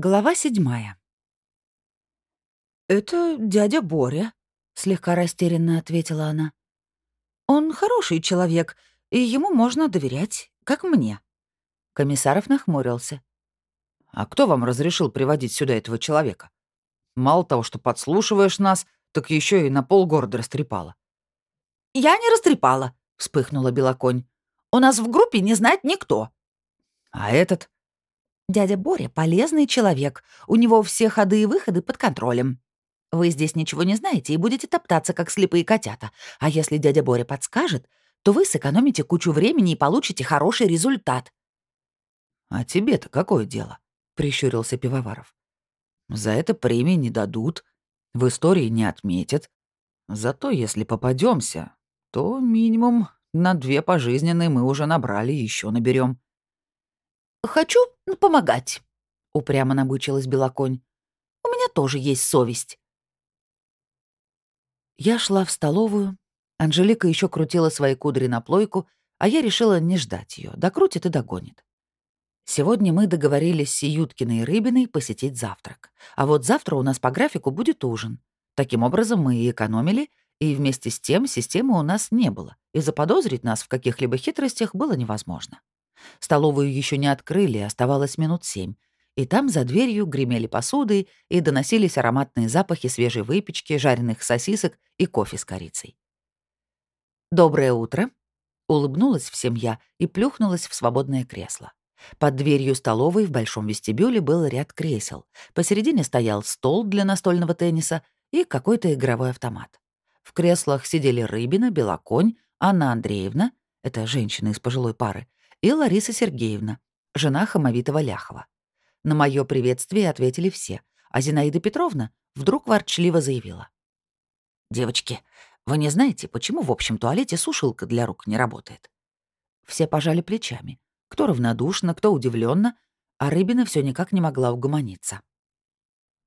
Глава седьмая. «Это дядя Боря», — слегка растерянно ответила она. «Он хороший человек, и ему можно доверять, как мне». Комиссаров нахмурился. «А кто вам разрешил приводить сюда этого человека? Мало того, что подслушиваешь нас, так еще и на полгорода растрепала». «Я не растрепала», — вспыхнула Белоконь. «У нас в группе не знает никто». «А этот?» Дядя Боря — полезный человек. У него все ходы и выходы под контролем. Вы здесь ничего не знаете и будете топтаться, как слепые котята. А если дядя Боря подскажет, то вы сэкономите кучу времени и получите хороший результат». «А тебе-то какое дело?» — прищурился Пивоваров. «За это премии не дадут, в истории не отметят. Зато если попадемся, то минимум на две пожизненные мы уже набрали и еще наберем. «Хочу помогать», — упрямо набычилась Белоконь. «У меня тоже есть совесть». Я шла в столовую. Анжелика еще крутила свои кудри на плойку, а я решила не ждать ее, докрутит и догонит. Сегодня мы договорились с Юткиной и Рыбиной посетить завтрак. А вот завтра у нас по графику будет ужин. Таким образом, мы и экономили, и вместе с тем системы у нас не было, и заподозрить нас в каких-либо хитростях было невозможно. Столовую еще не открыли, оставалось минут семь. И там за дверью гремели посуды и доносились ароматные запахи свежей выпечки, жареных сосисок и кофе с корицей. «Доброе утро!» — улыбнулась всем я и плюхнулась в свободное кресло. Под дверью столовой в большом вестибюле был ряд кресел. Посередине стоял стол для настольного тенниса и какой-то игровой автомат. В креслах сидели Рыбина, Белоконь, Анна Андреевна, это женщина из пожилой пары, и Лариса Сергеевна, жена Хамовитого Ляхова. На мое приветствие ответили все, а Зинаида Петровна вдруг ворчливо заявила. «Девочки, вы не знаете, почему в общем туалете сушилка для рук не работает?» Все пожали плечами. Кто равнодушно, кто удивленно, а Рыбина все никак не могла угомониться.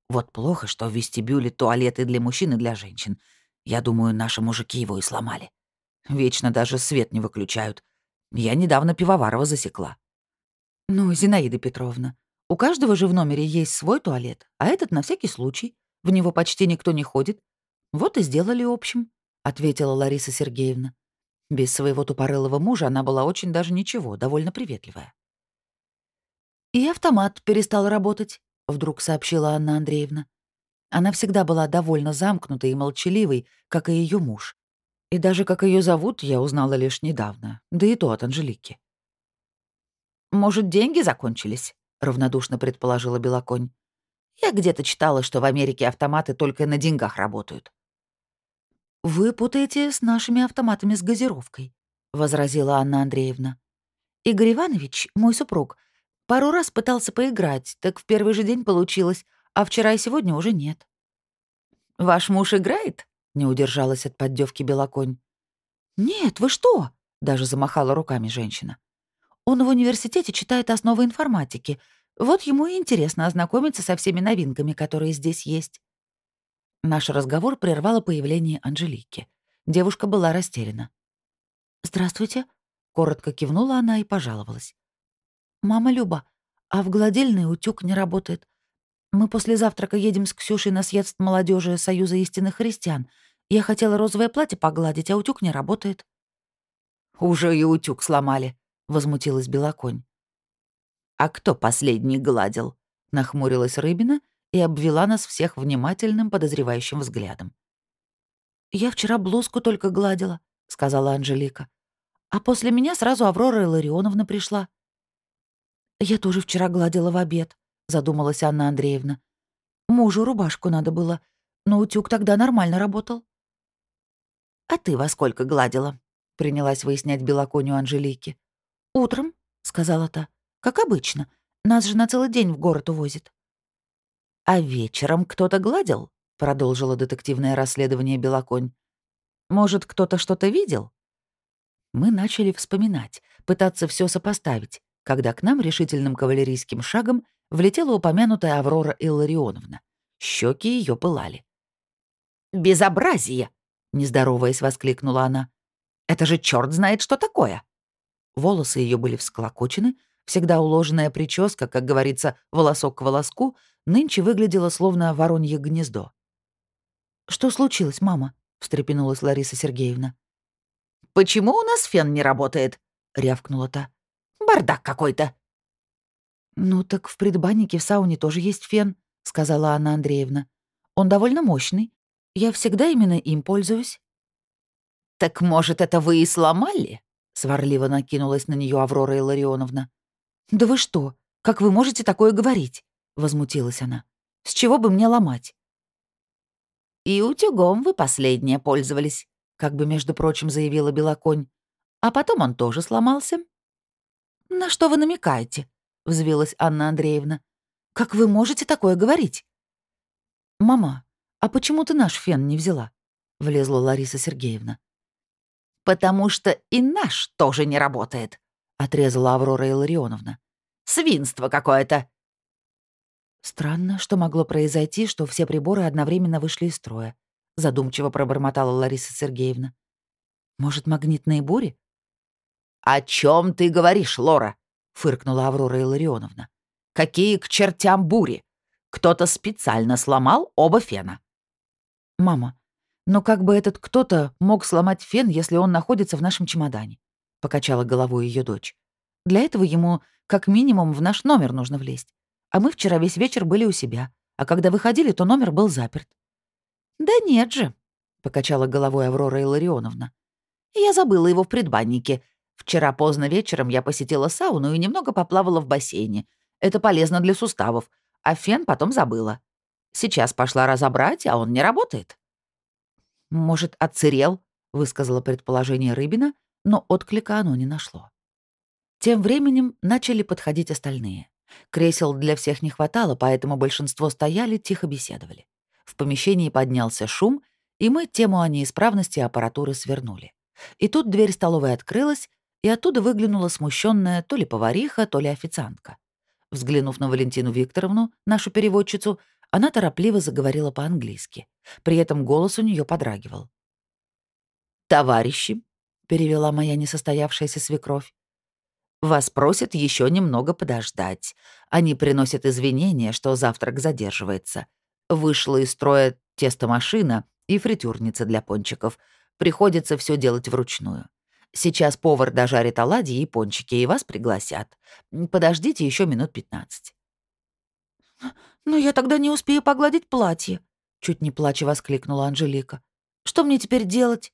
«Вот плохо, что в вестибюле туалеты для мужчин и для женщин. Я думаю, наши мужики его и сломали. Вечно даже свет не выключают, я недавно Пивоварова засекла. Ну, Зинаида Петровна, у каждого же в номере есть свой туалет, а этот на всякий случай. В него почти никто не ходит. Вот и сделали общим, — ответила Лариса Сергеевна. Без своего тупорылого мужа она была очень даже ничего, довольно приветливая. «И автомат перестал работать», — вдруг сообщила Анна Андреевна. Она всегда была довольно замкнутой и молчаливой, как и ее муж. И даже как ее зовут, я узнала лишь недавно, да и то от Анжелики. «Может, деньги закончились?» — равнодушно предположила Белоконь. «Я где-то читала, что в Америке автоматы только на деньгах работают». «Вы путаете с нашими автоматами с газировкой», — возразила Анна Андреевна. «Игорь Иванович, мой супруг, пару раз пытался поиграть, так в первый же день получилось, а вчера и сегодня уже нет». «Ваш муж играет?» Не удержалась от поддевки Белоконь. «Нет, вы что?» — даже замахала руками женщина. «Он в университете читает основы информатики. Вот ему и интересно ознакомиться со всеми новинками, которые здесь есть». Наш разговор прервало появление Анжелики. Девушка была растеряна. «Здравствуйте», — коротко кивнула она и пожаловалась. «Мама Люба, а в гладильной утюг не работает. Мы после завтрака едем с Ксюшей на съезд молодежи Союза истинных христиан. Я хотела розовое платье погладить, а утюг не работает». «Уже и утюг сломали», — возмутилась Белоконь. «А кто последний гладил?» — нахмурилась Рыбина и обвела нас всех внимательным подозревающим взглядом. «Я вчера блузку только гладила», — сказала Анжелика. «А после меня сразу Аврора Илларионовна пришла». «Я тоже вчера гладила в обед», — задумалась Анна Андреевна. «Мужу рубашку надо было, но утюг тогда нормально работал». «А ты во сколько гладила?» — принялась выяснять белоконю Анжелики. «Утром», — сказала та, — «как обычно. Нас же на целый день в город увозит». «А вечером кто-то гладил?» — продолжила детективное расследование Белоконь. «Может, кто-то что-то видел?» Мы начали вспоминать, пытаться все сопоставить, когда к нам решительным кавалерийским шагом влетела упомянутая Аврора Илларионовна. Щеки ее пылали. «Безобразие!» — нездороваясь, воскликнула она. «Это же черт знает, что такое!» Волосы ее были всклокочены, Всегда уложенная прическа, как говорится, волосок к волоску, нынче выглядела словно воронье гнездо. «Что случилось, мама?» — встрепенулась Лариса Сергеевна. «Почему у нас фен не работает?» — рявкнула та. «Бардак какой-то». «Ну так в предбаннике в сауне тоже есть фен», — сказала Анна Андреевна. «Он довольно мощный. Я всегда именно им пользуюсь». «Так, может, это вы и сломали?» — сварливо накинулась на нее Аврора Илларионовна. «Да вы что? Как вы можете такое говорить?» — возмутилась она. «С чего бы мне ломать?» «И утюгом вы последнее пользовались», — как бы, между прочим, заявила Белоконь. «А потом он тоже сломался». «На что вы намекаете?» — взвилась Анна Андреевна. «Как вы можете такое говорить?» «Мама, а почему ты наш фен не взяла?» — влезла Лариса Сергеевна. «Потому что и наш тоже не работает», — отрезала Аврора Илларионовна. «Свинство какое-то». «Странно, что могло произойти, что все приборы одновременно вышли из строя», — задумчиво пробормотала Лариса Сергеевна. «Может, магнитные бури?» «О чем ты говоришь, Лора?» — фыркнула Аврора Илларионовна. «Какие к чертям бури? Кто-то специально сломал оба фена». «Мама, но как бы этот кто-то мог сломать фен, если он находится в нашем чемодане?» — покачала головой ее дочь. «Для этого ему как минимум в наш номер нужно влезть. А мы вчера весь вечер были у себя, а когда выходили, то номер был заперт». «Да нет же», — покачала головой Аврора Илларионовна. «Я забыла его в предбаннике. Вчера поздно вечером я посетила сауну и немного поплавала в бассейне. Это полезно для суставов, а фен потом забыла. Сейчас пошла разобрать, а он не работает». «Может, отсырел?» — высказала предположение Рыбина, но отклика оно не нашло. Тем временем начали подходить остальные. Кресел для всех не хватало, поэтому большинство стояли, тихо беседовали. В помещении поднялся шум, и мы тему о неисправности аппаратуры свернули. И тут дверь столовой открылась, и оттуда выглянула смущенная то ли повариха, то ли официантка. Взглянув на Валентину Викторовну, нашу переводчицу, она торопливо заговорила по-английски. При этом голос у нее подрагивал. «Товарищи», — перевела моя несостоявшаяся свекровь, «вас просят еще немного подождать. Они приносят извинения, что завтрак задерживается. Вышла из строя тестомашина и фритюрница для пончиков. Приходится все делать вручную. Сейчас повар дожарит оладьи и пончики, и вас пригласят. Подождите еще минут пятнадцать. «Но я тогда не успею погладить платье», — чуть не плача воскликнула Анжелика. «Что мне теперь делать?»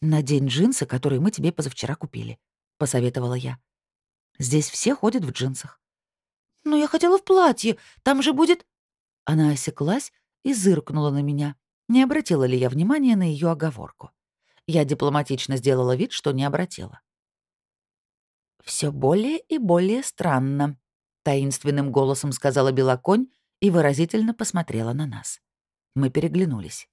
«Надень джинсы, которые мы тебе позавчера купили», — посоветовала я. «Здесь все ходят в джинсах». «Но я хотела в платье, там же будет...» Она осеклась и зыркнула на меня. Не обратила ли я внимания на ее оговорку? Я дипломатично сделала вид, что не обратила. Все более и более странно», таинственным голосом сказала Белоконь и выразительно посмотрела на нас. Мы переглянулись.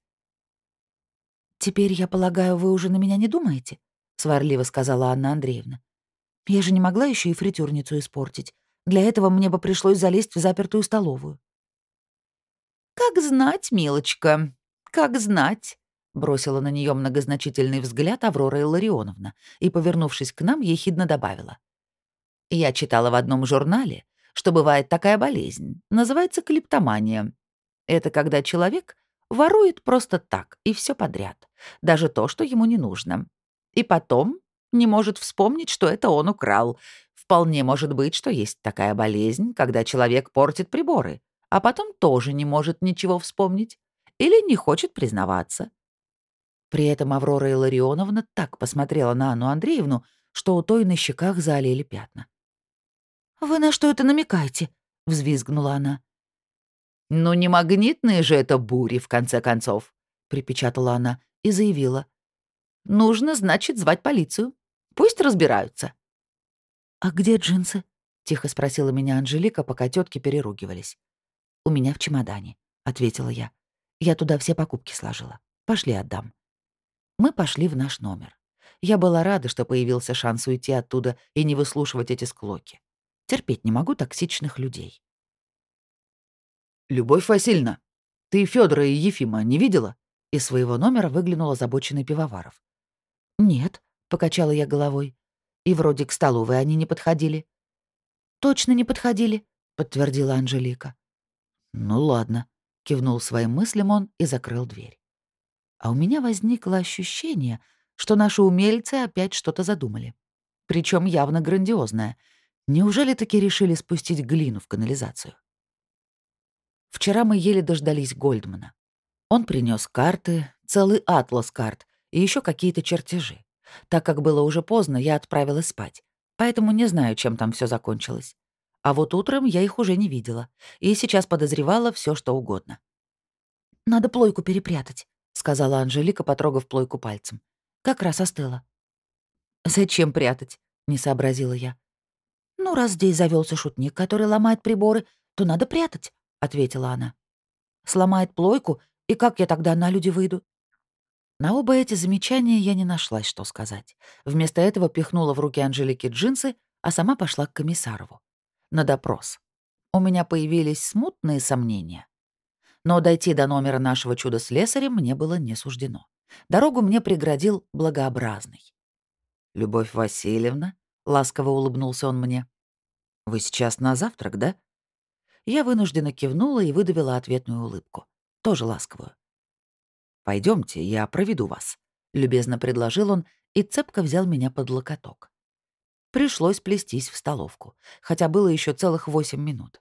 «Теперь, я полагаю, вы уже на меня не думаете?» — сварливо сказала Анна Андреевна. «Я же не могла еще и фритюрницу испортить. Для этого мне бы пришлось залезть в запертую столовую». «Как знать, милочка, как знать», — бросила на нее многозначительный взгляд Аврора Илларионовна и, повернувшись к нам, ехидно добавила. «Я читала в одном журнале, что бывает такая болезнь. Называется клиптомания. Это когда человек ворует просто так и все подряд, даже то, что ему не нужно. И потом не может вспомнить, что это он украл. Вполне может быть, что есть такая болезнь, когда человек портит приборы, а потом тоже не может ничего вспомнить или не хочет признаваться. При этом Аврора Илларионовна так посмотрела на Анну Андреевну, что у той на щеках залили пятна. «Вы на что это намекаете?» — взвизгнула она. «Ну не магнитные же это бури, в конце концов», — припечатала она и заявила. «Нужно, значит, звать полицию. Пусть разбираются». «А где джинсы?» — тихо спросила меня Анжелика, пока тетки переругивались. «У меня в чемодане», — ответила я. «Я туда все покупки сложила. Пошли отдам». Мы пошли в наш номер. Я была рада, что появился шанс уйти оттуда и не выслушивать эти склоки. Терпеть не могу токсичных людей. «Любовь Васильевна, ты Федора и Ефима не видела?» Из своего номера выглянул озабоченный пивоваров. «Нет», — покачала я головой. «И вроде к столовой они не подходили». «Точно не подходили», — подтвердила Анжелика. «Ну ладно», — кивнул своим мыслям он и закрыл дверь. А у меня возникло ощущение, что наши умельцы опять что-то задумали. Причем явно грандиозное. Неужели таки решили спустить глину в канализацию? Вчера мы еле дождались Гольдмана. Он принес карты, целый атлас карт и еще какие-то чертежи. Так как было уже поздно, я отправилась спать, поэтому не знаю, чем там все закончилось. А вот утром я их уже не видела, и сейчас подозревала все, что угодно. «Надо плойку перепрятать», — сказала Анжелика, потрогав плойку пальцем. «Как раз остыла». «Зачем прятать?» — не сообразила я. «Ну, раз здесь завелся шутник, который ломает приборы, то надо прятать», — ответила она. «Сломает плойку, и как я тогда на люди выйду?» На оба эти замечания я не нашлась, что сказать. Вместо этого пихнула в руки Анжелики джинсы, а сама пошла к комиссарову. На допрос. У меня появились смутные сомнения. Но дойти до номера нашего чуда-слесаря мне было не суждено. Дорогу мне преградил благообразный. «Любовь Васильевна», — ласково улыбнулся он мне, — «вы сейчас на завтрак, да?» Я вынужденно кивнула и выдавила ответную улыбку. Тоже ласковую. Пойдемте, я проведу вас», — любезно предложил он и цепко взял меня под локоток. Пришлось плестись в столовку, хотя было еще целых восемь минут.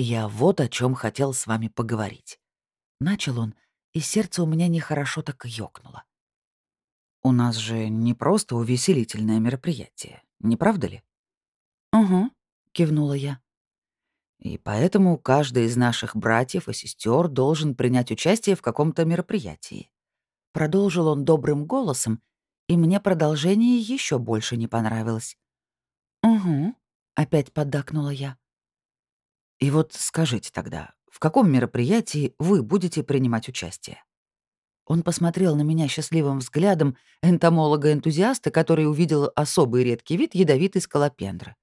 «Я вот о чем хотел с вами поговорить». Начал он, и сердце у меня нехорошо так ёкнуло. «У нас же не просто увеселительное мероприятие, не правда ли?» «Угу», — кивнула я. И поэтому каждый из наших братьев и сестер должен принять участие в каком-то мероприятии. Продолжил он добрым голосом, и мне продолжение еще больше не понравилось. «Угу», — опять поддакнула я. «И вот скажите тогда, в каком мероприятии вы будете принимать участие?» Он посмотрел на меня счастливым взглядом энтомолога-энтузиаста, который увидел особый редкий вид ядовитой скалопендры.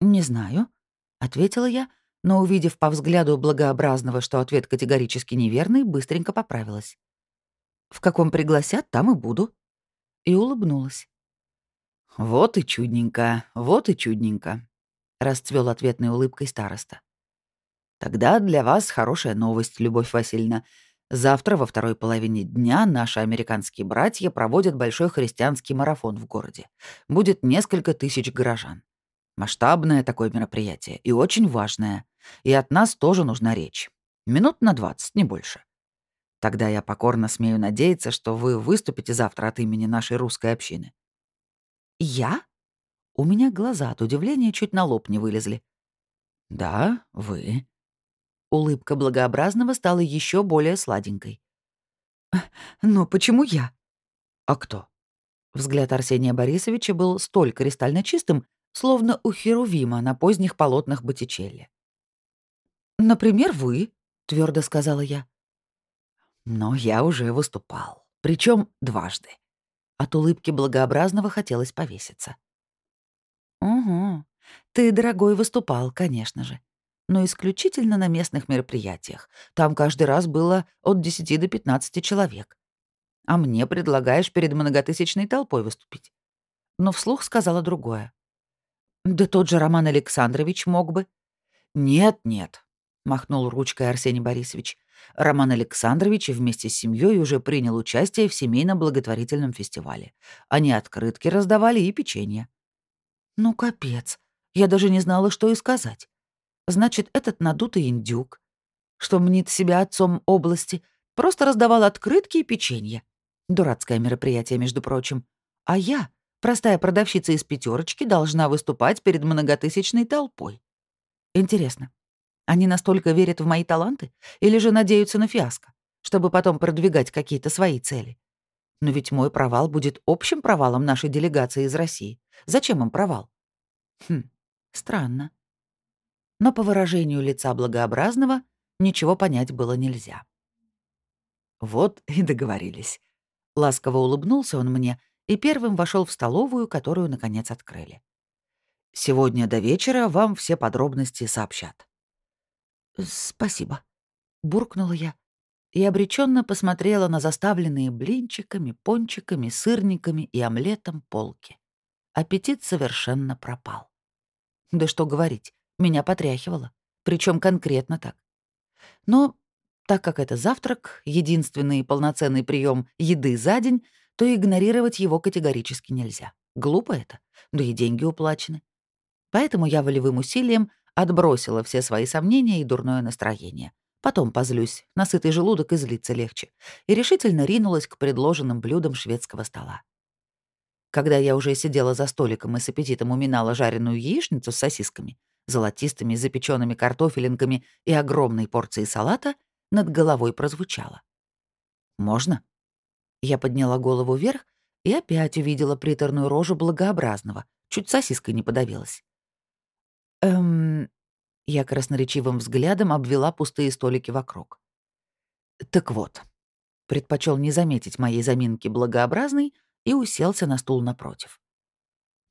«Не знаю», — ответила я, но, увидев по взгляду благообразного, что ответ категорически неверный, быстренько поправилась. «В каком пригласят, там и буду». И улыбнулась. «Вот и чудненько, вот и чудненько», — расцвел ответной улыбкой староста. «Тогда для вас хорошая новость, Любовь Васильевна. Завтра во второй половине дня наши американские братья проводят большой христианский марафон в городе. Будет несколько тысяч горожан. Масштабное такое мероприятие и очень важное. И от нас тоже нужна речь. Минут на 20, не больше. Тогда я покорно смею надеяться, что вы выступите завтра от имени нашей русской общины. Я? У меня глаза от удивления чуть на лоб не вылезли. Да, вы. Улыбка благообразного стала еще более сладенькой. «Но почему я?» «А кто?» Взгляд Арсения Борисовича был столь кристально чистым, словно у Херувима на поздних полотнах Боттичелли. «Например, вы», — твердо сказала я. «Но я уже выступал, причем дважды». От улыбки благообразного хотелось повеситься. «Угу. Ты, дорогой, выступал, конечно же. Но исключительно на местных мероприятиях. Там каждый раз было от 10 до 15 человек. А мне предлагаешь перед многотысячной толпой выступить. Но вслух сказала другое. Да тот же Роман Александрович мог бы. Нет, нет, махнул ручкой Арсений Борисович. Роман Александрович вместе с семьей уже принял участие в семейном благотворительном фестивале. Они открытки раздавали и печенье. Ну, капец. Я даже не знала, что и сказать. Значит, этот надутый индюк, что мнит себя отцом области, просто раздавал открытки и печенье. Дурацкое мероприятие, между прочим. А я Простая продавщица из пятерочки должна выступать перед многотысячной толпой. Интересно, они настолько верят в мои таланты или же надеются на фиаско, чтобы потом продвигать какие-то свои цели? Но ведь мой провал будет общим провалом нашей делегации из России. Зачем им провал? Хм, странно. Но по выражению лица благообразного ничего понять было нельзя. Вот и договорились. Ласково улыбнулся он мне и первым вошел в столовую, которую, наконец, открыли. «Сегодня до вечера вам все подробности сообщат». «Спасибо», — буркнула я и обреченно посмотрела на заставленные блинчиками, пончиками, сырниками и омлетом полки. Аппетит совершенно пропал. Да что говорить, меня потряхивало. Причем конкретно так. Но так как это завтрак, единственный полноценный прием еды за день, то игнорировать его категорически нельзя. Глупо это, да и деньги уплачены. Поэтому я волевым усилием отбросила все свои сомнения и дурное настроение. Потом позлюсь, на сытый желудок и злиться легче, и решительно ринулась к предложенным блюдам шведского стола. Когда я уже сидела за столиком и с аппетитом уминала жареную яичницу с сосисками, золотистыми запеченными картофелинками и огромной порцией салата, над головой прозвучало. «Можно?» Я подняла голову вверх и опять увидела приторную рожу благообразного, чуть сосиской не подавилась. «Эм...» Я красноречивым взглядом обвела пустые столики вокруг. «Так вот», предпочел не заметить моей заминки благообразной и уселся на стул напротив.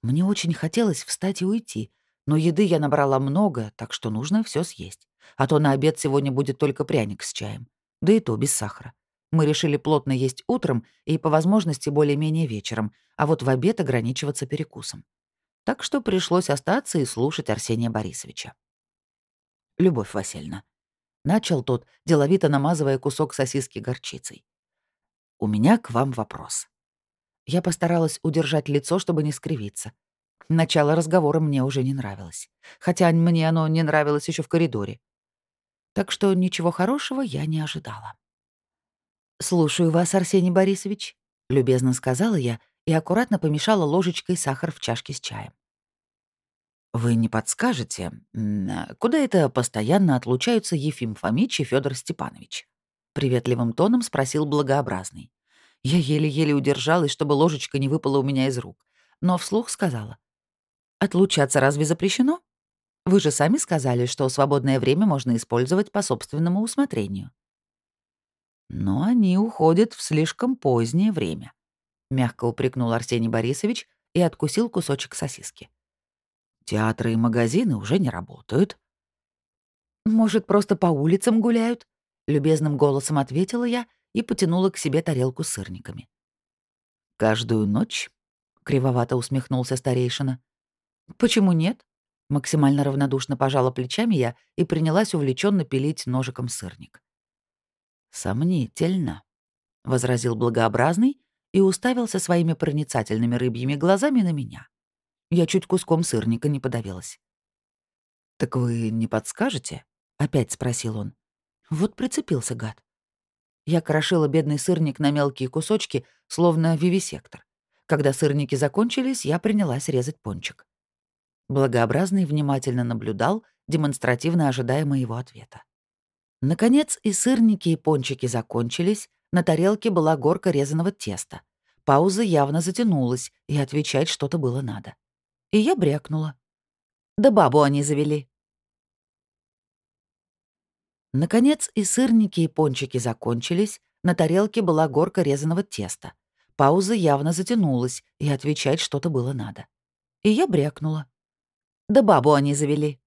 Мне очень хотелось встать и уйти, но еды я набрала много, так что нужно все съесть. А то на обед сегодня будет только пряник с чаем. Да и то без сахара. Мы решили плотно есть утром и, по возможности, более-менее вечером, а вот в обед ограничиваться перекусом. Так что пришлось остаться и слушать Арсения Борисовича. «Любовь Васильевна», — начал тот, деловито намазывая кусок сосиски горчицей. «У меня к вам вопрос». Я постаралась удержать лицо, чтобы не скривиться. Начало разговора мне уже не нравилось. Хотя мне оно не нравилось еще в коридоре. Так что ничего хорошего я не ожидала. «Слушаю вас, Арсений Борисович», — любезно сказала я и аккуратно помешала ложечкой сахар в чашке с чаем. «Вы не подскажете, куда это постоянно отлучаются Ефим Фомич и Федор Степанович?» — приветливым тоном спросил благообразный. Я еле-еле удержалась, чтобы ложечка не выпала у меня из рук, но вслух сказала. Отлучаться разве запрещено? Вы же сами сказали, что свободное время можно использовать по собственному усмотрению. Но они уходят в слишком позднее время, мягко упрекнул Арсений Борисович и откусил кусочек сосиски. Театры и магазины уже не работают. Может, просто по улицам гуляют? Любезным голосом ответила я и потянула к себе тарелку с сырниками. «Каждую ночь?» — кривовато усмехнулся старейшина. «Почему нет?» Максимально равнодушно пожала плечами я и принялась увлеченно пилить ножиком сырник. «Сомнительно», — возразил благообразный и уставился своими проницательными рыбьими глазами на меня. Я чуть куском сырника не подавилась. «Так вы не подскажете?» — опять спросил он. Вот прицепился гад. Я крошила бедный сырник на мелкие кусочки, словно вивисектор. Когда сырники закончились, я принялась резать пончик. Благообразный внимательно наблюдал, демонстративно ожидая моего ответа. Наконец и сырники, и пончики закончились, на тарелке была горка резаного теста. Пауза явно затянулась, и отвечать что-то было надо. И я брякнула. Да бабу они завели. Наконец и сырники, и пончики закончились, на тарелке была горка резаного теста. Пауза явно затянулась, и отвечать что-то было надо. И я брякнула. Да бабу они завели.